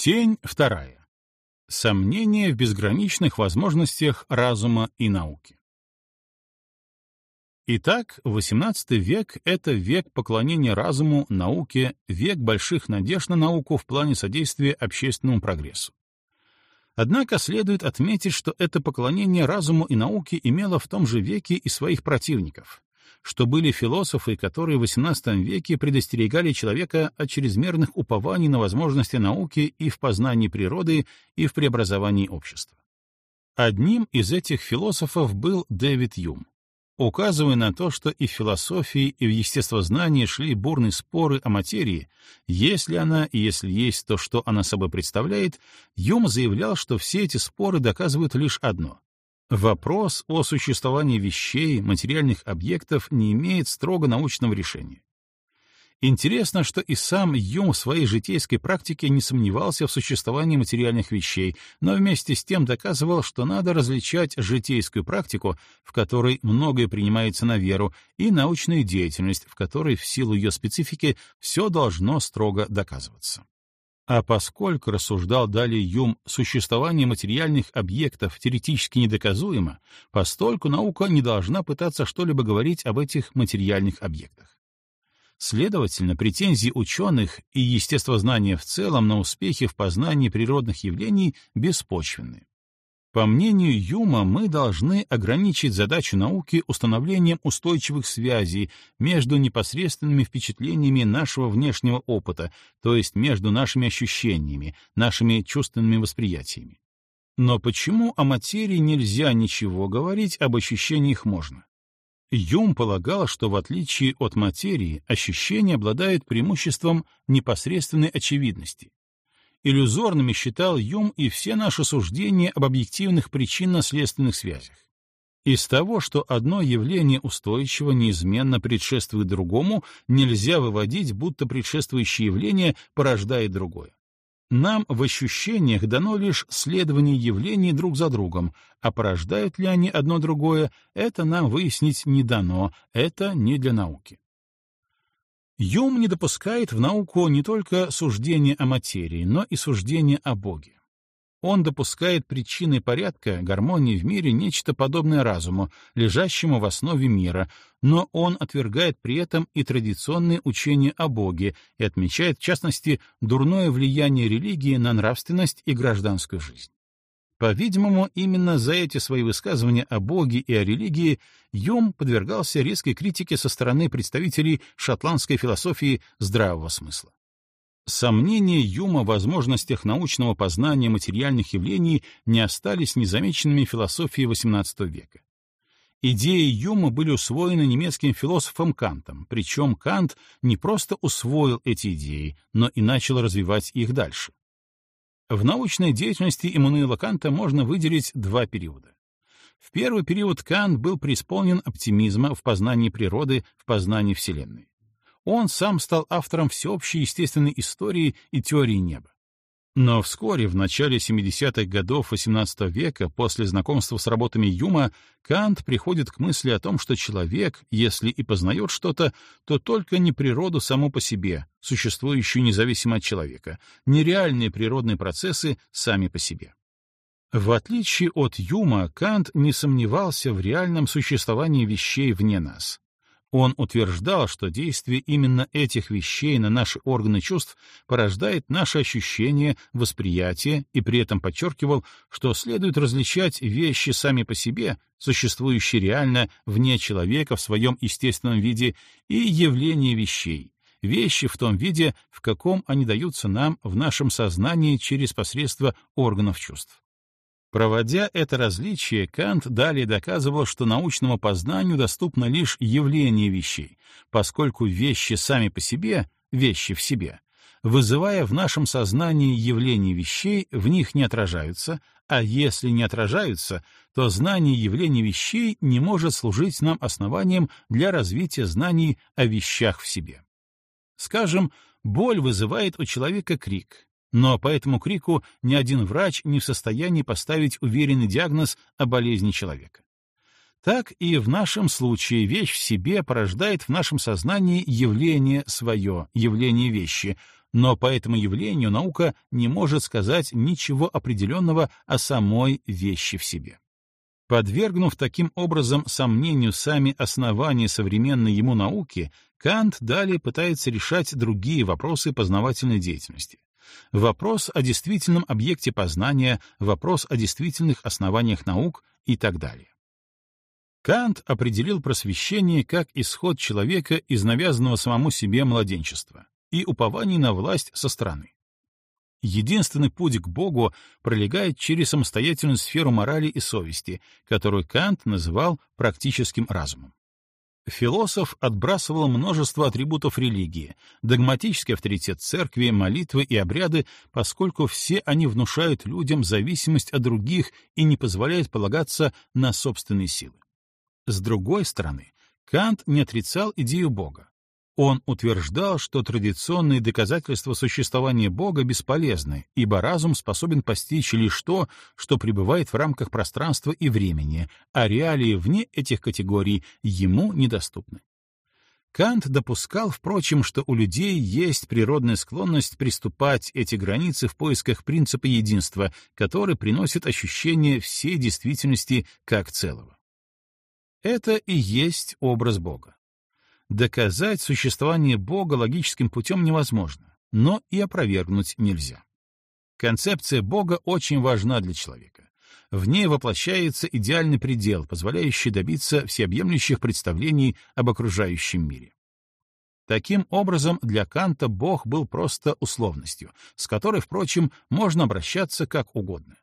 Тень вторая. Сомнение в безграничных возможностях разума и науки. Итак, XVIII век — это век поклонения разуму, науке, век больших надежд на науку в плане содействия общественному прогрессу. Однако следует отметить, что это поклонение разуму и науке имело в том же веке и своих противников, что были философы, которые в XVIII веке предостерегали человека от чрезмерных упований на возможности науки и в познании природы, и в преобразовании общества. Одним из этих философов был Дэвид Юм. Указывая на то, что и в философии, и в естествознании шли бурные споры о материи, есть ли она и если есть то, что она собой представляет, Юм заявлял, что все эти споры доказывают лишь одно Вопрос о существовании вещей, материальных объектов не имеет строго научного решения. Интересно, что и сам Юм в своей житейской практике не сомневался в существовании материальных вещей, но вместе с тем доказывал, что надо различать житейскую практику, в которой многое принимается на веру, и научную деятельность, в которой в силу ее специфики все должно строго доказываться. А поскольку, рассуждал далее Юм, существование материальных объектов теоретически недоказуемо, постольку наука не должна пытаться что-либо говорить об этих материальных объектах. Следовательно, претензии ученых и естествознания в целом на успехи в познании природных явлений беспочвенны. По мнению Юма, мы должны ограничить задачу науки установлением устойчивых связей между непосредственными впечатлениями нашего внешнего опыта, то есть между нашими ощущениями, нашими чувственными восприятиями. Но почему о материи нельзя ничего говорить, об ощущениях можно? Юм полагал, что в отличие от материи, ощущения обладают преимуществом непосредственной очевидности, иллюзорными считал Юм и все наши суждения об объективных причинно-следственных связях. Из того, что одно явление устойчиво неизменно предшествует другому, нельзя выводить, будто предшествующее явление порождает другое. Нам в ощущениях дано лишь следование явлений друг за другом, а порождают ли они одно другое, это нам выяснить не дано, это не для науки. Юм не допускает в науку не только суждения о материи, но и суждения о Боге. Он допускает причины порядка, гармонии в мире нечто подобное разуму, лежащему в основе мира, но он отвергает при этом и традиционные учения о Боге и отмечает, в частности, дурное влияние религии на нравственность и гражданскую жизнь. По-видимому, именно за эти свои высказывания о Боге и о религии Юм подвергался резкой критике со стороны представителей шотландской философии здравого смысла. Сомнения Юма в возможностях научного познания материальных явлений не остались незамеченными в философии XVIII века. Идеи Юма были усвоены немецким философом Кантом, причем Кант не просто усвоил эти идеи, но и начал развивать их дальше. В научной деятельности Иммануила Канта можно выделить два периода. В первый период Кант был преисполнен оптимизма в познании природы, в познании Вселенной. Он сам стал автором всеобщей естественной истории и теории неба. Но вскоре, в начале 70-х годов XVIII века, после знакомства с работами Юма, Кант приходит к мысли о том, что человек, если и познает что-то, то только не природу саму по себе, существующую независимо от человека, нереальные природные процессы сами по себе. В отличие от Юма, Кант не сомневался в реальном существовании вещей вне нас. Он утверждал, что действие именно этих вещей на наши органы чувств порождает наши ощущения, восприятие, и при этом подчеркивал, что следует различать вещи сами по себе, существующие реально вне человека в своем естественном виде, и явления вещей, вещи в том виде, в каком они даются нам в нашем сознании через посредство органов чувств. Проводя это различие, Кант далее доказывал, что научному познанию доступно лишь явление вещей, поскольку вещи сами по себе — вещи в себе, вызывая в нашем сознании явления вещей, в них не отражаются, а если не отражаются, то знание явлений вещей не может служить нам основанием для развития знаний о вещах в себе. Скажем, боль вызывает у человека крик, но по этому крику ни один врач не в состоянии поставить уверенный диагноз о болезни человека. Так и в нашем случае вещь в себе порождает в нашем сознании явление свое, явление вещи, но по этому явлению наука не может сказать ничего определенного о самой вещи в себе. Подвергнув таким образом сомнению сами основания современной ему науки, Кант далее пытается решать другие вопросы познавательной деятельности. Вопрос о действительном объекте познания, вопрос о действительных основаниях наук и так далее. Кант определил просвещение как исход человека из навязанного самому себе младенчества и упований на власть со стороны. Единственный путь к Богу пролегает через самостоятельную сферу морали и совести, которую Кант называл практическим разумом. Философ отбрасывал множество атрибутов религии, догматический авторитет церкви, молитвы и обряды, поскольку все они внушают людям зависимость от других и не позволяют полагаться на собственные силы. С другой стороны, Кант не отрицал идею Бога. Он утверждал, что традиционные доказательства существования Бога бесполезны, ибо разум способен постичь лишь то, что пребывает в рамках пространства и времени, а реалии вне этих категорий ему недоступны. Кант допускал, впрочем, что у людей есть природная склонность приступать эти границы в поисках принципа единства, который приносит ощущение всей действительности как целого. Это и есть образ Бога. Доказать существование Бога логическим путем невозможно, но и опровергнуть нельзя. Концепция Бога очень важна для человека. В ней воплощается идеальный предел, позволяющий добиться всеобъемлющих представлений об окружающем мире. Таким образом, для Канта Бог был просто условностью, с которой, впрочем, можно обращаться как угодно.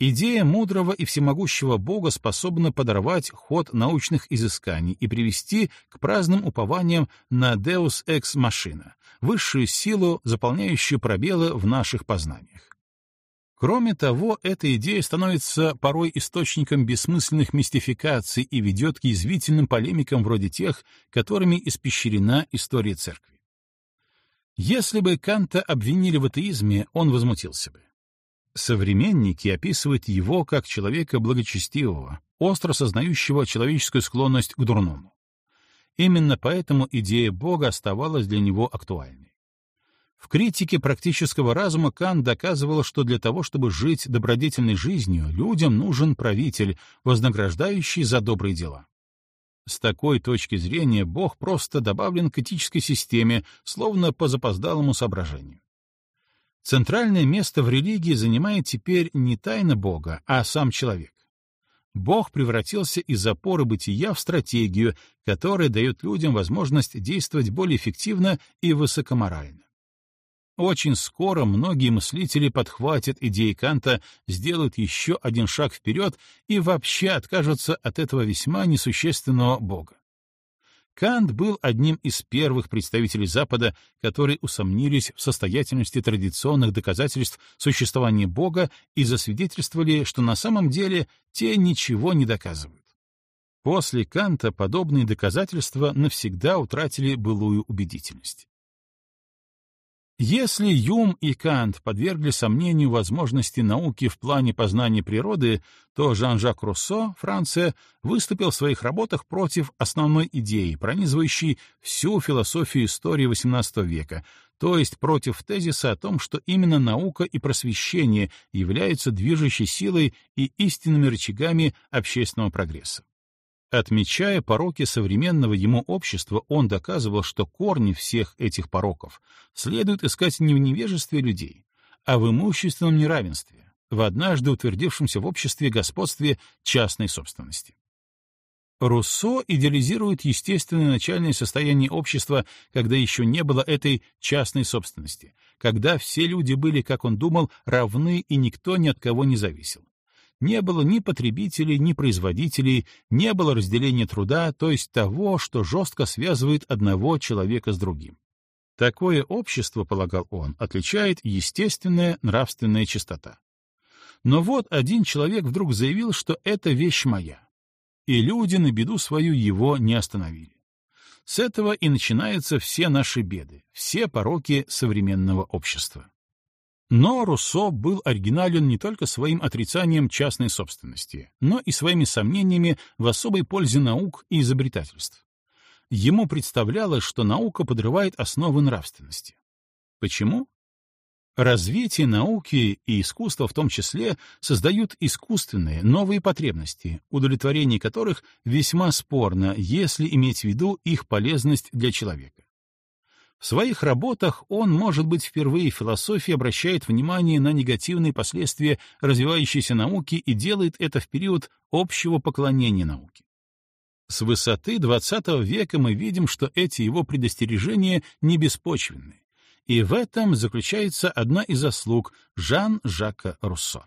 Идея мудрого и всемогущего Бога способна подорвать ход научных изысканий и привести к праздным упованиям на Deus Ex Machina, высшую силу, заполняющую пробелы в наших познаниях. Кроме того, эта идея становится порой источником бессмысленных мистификаций и ведет к язвительным полемикам вроде тех, которыми испещрена история церкви. Если бы Канта обвинили в атеизме, он возмутился бы. Современники описывают его как человека благочестивого, остро сознающего человеческую склонность к дурному. Именно поэтому идея Бога оставалась для него актуальной. В критике практического разума Кант доказывал, что для того, чтобы жить добродетельной жизнью, людям нужен правитель, вознаграждающий за добрые дела. С такой точки зрения Бог просто добавлен к этической системе, словно по запоздалому соображению. Центральное место в религии занимает теперь не тайна Бога, а сам человек. Бог превратился из опоры бытия в стратегию, которая дает людям возможность действовать более эффективно и высокоморально. Очень скоро многие мыслители подхватят идеи Канта, сделают еще один шаг вперед и вообще откажутся от этого весьма несущественного Бога. Кант был одним из первых представителей Запада, которые усомнились в состоятельности традиционных доказательств существования Бога и засвидетельствовали, что на самом деле те ничего не доказывают. После Канта подобные доказательства навсегда утратили былую убедительность. Если Юм и Кант подвергли сомнению возможности науки в плане познания природы, то Жан-Жак Руссо, Франция, выступил в своих работах против основной идеи, пронизывающей всю философию истории XVIII века, то есть против тезиса о том, что именно наука и просвещение являются движущей силой и истинными рычагами общественного прогресса. Отмечая пороки современного ему общества, он доказывал, что корни всех этих пороков следует искать не в невежестве людей, а в имущественном неравенстве, в однажды утвердившемся в обществе господстве частной собственности. Руссо идеализирует естественное начальное состояние общества, когда еще не было этой частной собственности, когда все люди были, как он думал, равны и никто ни от кого не зависел не было ни потребителей, ни производителей, не было разделения труда, то есть того, что жестко связывает одного человека с другим. Такое общество, полагал он, отличает естественная нравственная чистота. Но вот один человек вдруг заявил, что это вещь моя. И люди на беду свою его не остановили. С этого и начинаются все наши беды, все пороки современного общества. Но Руссо был оригинален не только своим отрицанием частной собственности, но и своими сомнениями в особой пользе наук и изобретательств. Ему представлялось, что наука подрывает основы нравственности. Почему? Развитие науки и искусства в том числе создают искусственные, новые потребности, удовлетворение которых весьма спорно, если иметь в виду их полезность для человека. В своих работах он, может быть, впервые в философии обращает внимание на негативные последствия развивающейся науки и делает это в период общего поклонения науке. С высоты XX века мы видим, что эти его предостережения не беспочвенны и в этом заключается одна из заслуг Жан-Жака Руссо.